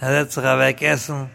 er hat sich weg essen